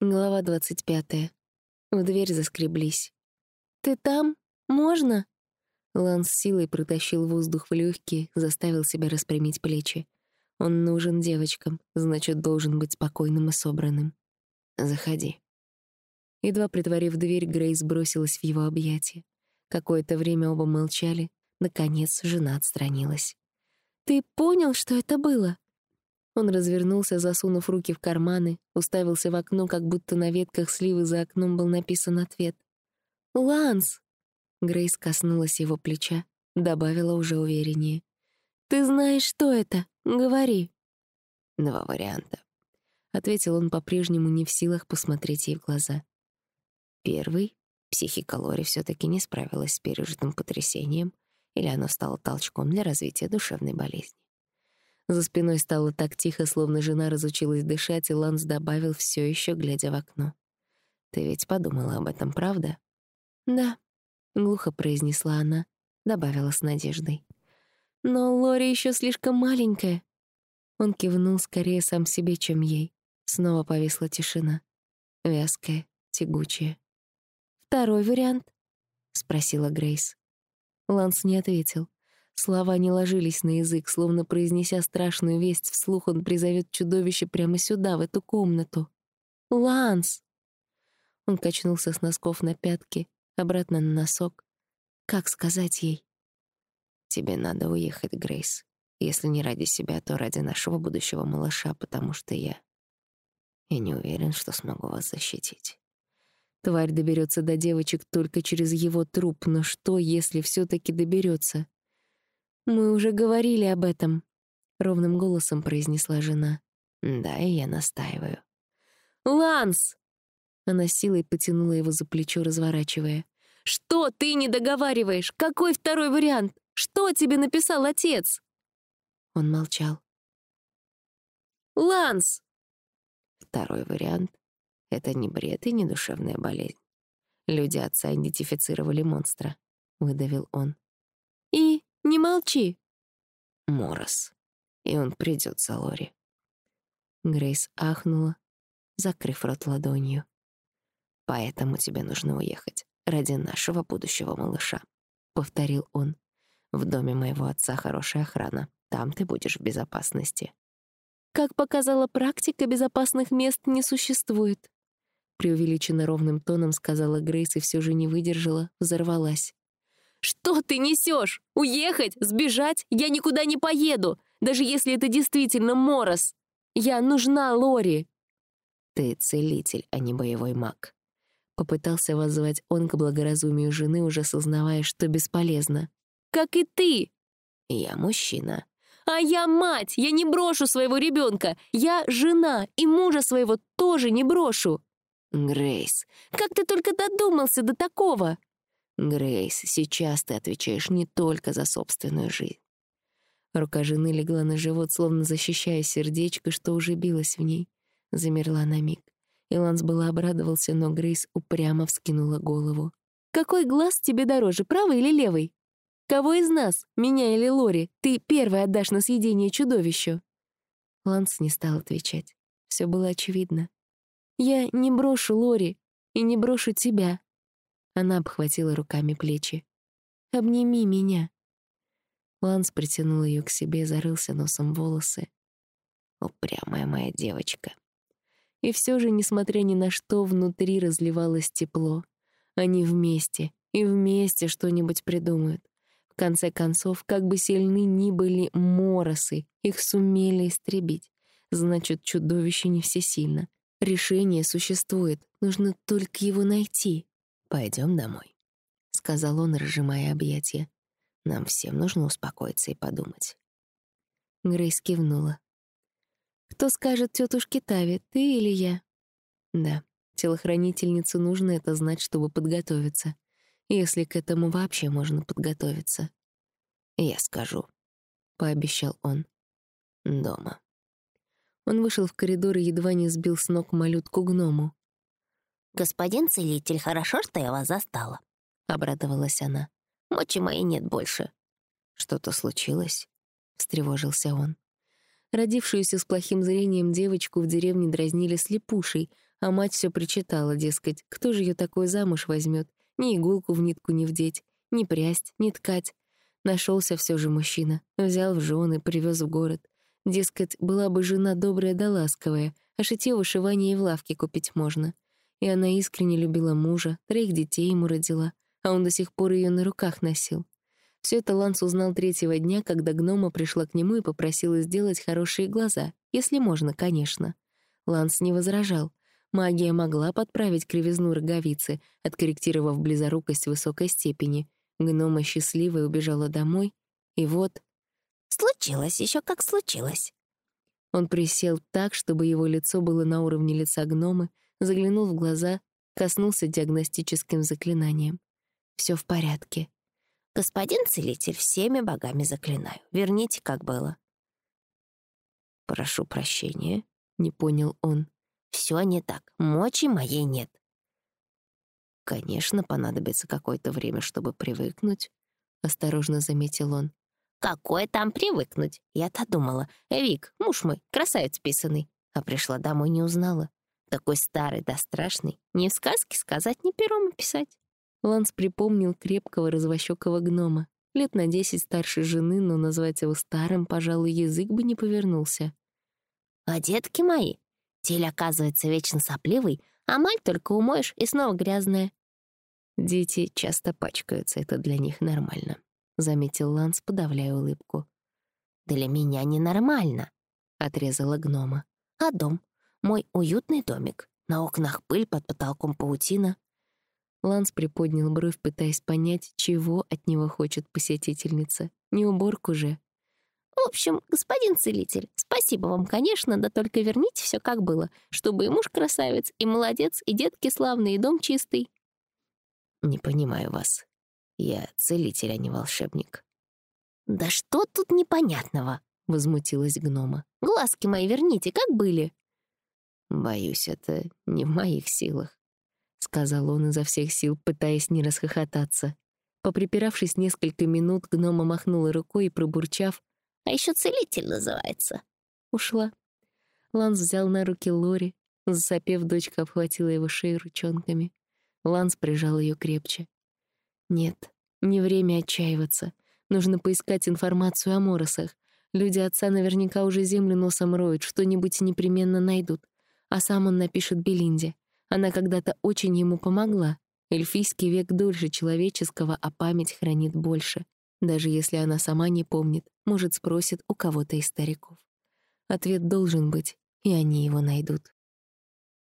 Глава двадцать пятая. В дверь заскреблись. «Ты там? Можно?» Ланс силой протащил воздух в легкие, заставил себя распрямить плечи. Он нужен девочкам, значит, должен быть спокойным и собранным. «Заходи». Едва притворив дверь, Грейс бросилась в его объятия. Какое-то время оба молчали. Наконец, жена отстранилась. «Ты понял, что это было?» Он развернулся, засунув руки в карманы, уставился в окно, как будто на ветках сливы за окном был написан ответ. «Ланс!» Грейс коснулась его плеча, добавила уже увереннее. «Ты знаешь, что это? Говори». «Два варианта», — ответил он по-прежнему не в силах посмотреть ей в глаза. Первый — психика Лори все таки не справилась с пережитым потрясением, или оно стало толчком для развития душевной болезни. За спиной стало так тихо, словно жена разучилась дышать, и Ланс добавил, все еще глядя в окно. «Ты ведь подумала об этом, правда?» «Да», — глухо произнесла она, добавила с надеждой. «Но Лори еще слишком маленькая». Он кивнул скорее сам себе, чем ей. Снова повисла тишина. Вязкая, тягучая. «Второй вариант?» — спросила Грейс. Ланс не ответил. Слова не ложились на язык, словно произнеся страшную весть вслух, он призовет чудовище прямо сюда, в эту комнату. «Ланс!» Он качнулся с носков на пятки, обратно на носок. Как сказать ей? «Тебе надо уехать, Грейс. Если не ради себя, то ради нашего будущего малыша, потому что я... Я не уверен, что смогу вас защитить». Тварь доберется до девочек только через его труп, но что, если все таки доберется? «Мы уже говорили об этом», — ровным голосом произнесла жена. «Да, и я настаиваю». «Ланс!» Она силой потянула его за плечо, разворачивая. «Что ты не договариваешь? Какой второй вариант? Что тебе написал отец?» Он молчал. «Ланс!» Второй вариант — это не бред и не душевная болезнь. Люди отца идентифицировали монстра, — выдавил он. Не молчи. Морос. И он придет за Лори. Грейс ахнула, закрыв рот ладонью. «Поэтому тебе нужно уехать. Ради нашего будущего малыша», — повторил он. «В доме моего отца хорошая охрана. Там ты будешь в безопасности». «Как показала практика, безопасных мест не существует», — преувеличенно ровным тоном сказала Грейс и все же не выдержала, взорвалась. «Что ты несешь? Уехать? Сбежать? Я никуда не поеду, даже если это действительно Морос. Я нужна Лори». «Ты целитель, а не боевой маг», — попытался воззвать он к благоразумию жены, уже сознавая, что бесполезно. «Как и ты!» «Я мужчина». «А я мать! Я не брошу своего ребенка! Я жена, и мужа своего тоже не брошу!» «Грейс, как ты только додумался до такого?» Грейс, сейчас ты отвечаешь не только за собственную жизнь. Рука жены легла на живот, словно защищая сердечко, что уже билось в ней. Замерла на миг. Иланс было обрадовался, но Грейс упрямо вскинула голову. «Какой глаз тебе дороже, правый или левый? Кого из нас, меня или Лори, ты первый отдашь на съедение чудовищу?» Ланс не стал отвечать. Все было очевидно. «Я не брошу Лори и не брошу тебя», она обхватила руками плечи. «Обними меня». Ланс притянул ее к себе, зарылся носом в волосы. «Упрямая моя девочка». И все же, несмотря ни на что, внутри разливалось тепло. Они вместе, и вместе что-нибудь придумают. В конце концов, как бы сильны ни были моросы, их сумели истребить. Значит, чудовище не всесильно. Решение существует, нужно только его найти. Пойдем домой», — сказал он, разжимая объятия. «Нам всем нужно успокоиться и подумать». Грейс кивнула. «Кто скажет тетушке Тави, ты или я?» «Да, телохранительнице нужно это знать, чтобы подготовиться. Если к этому вообще можно подготовиться». «Я скажу», — пообещал он. «Дома». Он вышел в коридор и едва не сбил с ног малютку-гному. «Господин целитель, хорошо, что я вас застала», — обрадовалась она. «Мочи моей нет больше». «Что-то случилось?» — встревожился он. Родившуюся с плохим зрением девочку в деревне дразнили слепушей, А мать все причитала, дескать, кто же ее такой замуж возьмет? Ни иголку в нитку не вдеть, ни прясть, ни ткать. Нашелся все же мужчина, взял в жены, привез в город. Дескать, была бы жена добрая да ласковая, а шитье вышивание и в лавке купить можно. И она искренне любила мужа, троих детей ему родила, а он до сих пор ее на руках носил. Все это Ланс узнал третьего дня, когда гнома пришла к нему и попросила сделать хорошие глаза, если можно, конечно. Ланс не возражал. Магия могла подправить кривизну роговицы, откорректировав близорукость высокой степени. Гнома счастливая убежала домой, и вот... «Случилось еще как случилось». Он присел так, чтобы его лицо было на уровне лица гномы, заглянул в глаза, коснулся диагностическим заклинанием. Все в порядке. «Господин целитель, всеми богами заклинаю. Верните, как было». «Прошу прощения», — не понял он. Все не так. Мочи моей нет. Конечно, понадобится какое-то время, чтобы привыкнуть, осторожно заметил он. Какое там привыкнуть? Я-то думала. Вик, муж мой, красавец писанный. А пришла домой, не узнала. Такой старый да страшный. Ни в сказке сказать, ни пером описать. Ланс припомнил крепкого развощекого гнома. Лет на десять старше жены, но назвать его старым, пожалуй, язык бы не повернулся. «А детки мои, Тель оказывается вечно сопливый, а маль только умоешь и снова грязная. Дети часто пачкаются, это для них нормально, заметил Ланс, подавляя улыбку. Для меня ненормально, отрезала гнома. А дом? Мой уютный домик. На окнах пыль, под потолком паутина. Ланс приподнял бровь, пытаясь понять, чего от него хочет посетительница. Не уборку же. В общем, господин целитель, спасибо вам, конечно, да только верните все как было, чтобы и муж красавец, и молодец, и детки славные, и дом чистый. Не понимаю вас. Я целитель, а не волшебник. Да что тут непонятного? Возмутилась гнома. Глазки мои верните, как были. Боюсь, это не в моих силах, сказал он изо всех сил, пытаясь не расхохотаться. Поприпиравшись несколько минут, гнома махнула рукой и, пробурчав, а еще целитель называется». Ушла. Ланс взял на руки Лори. Засопев, дочка обхватила его шею ручонками. Ланс прижал ее крепче. Нет, не время отчаиваться. Нужно поискать информацию о Моросах. Люди отца наверняка уже землю носом роют, что-нибудь непременно найдут. А сам он напишет Белинде. Она когда-то очень ему помогла. Эльфийский век дольше человеческого, а память хранит больше. Даже если она сама не помнит, может, спросит у кого-то из стариков. Ответ должен быть, и они его найдут.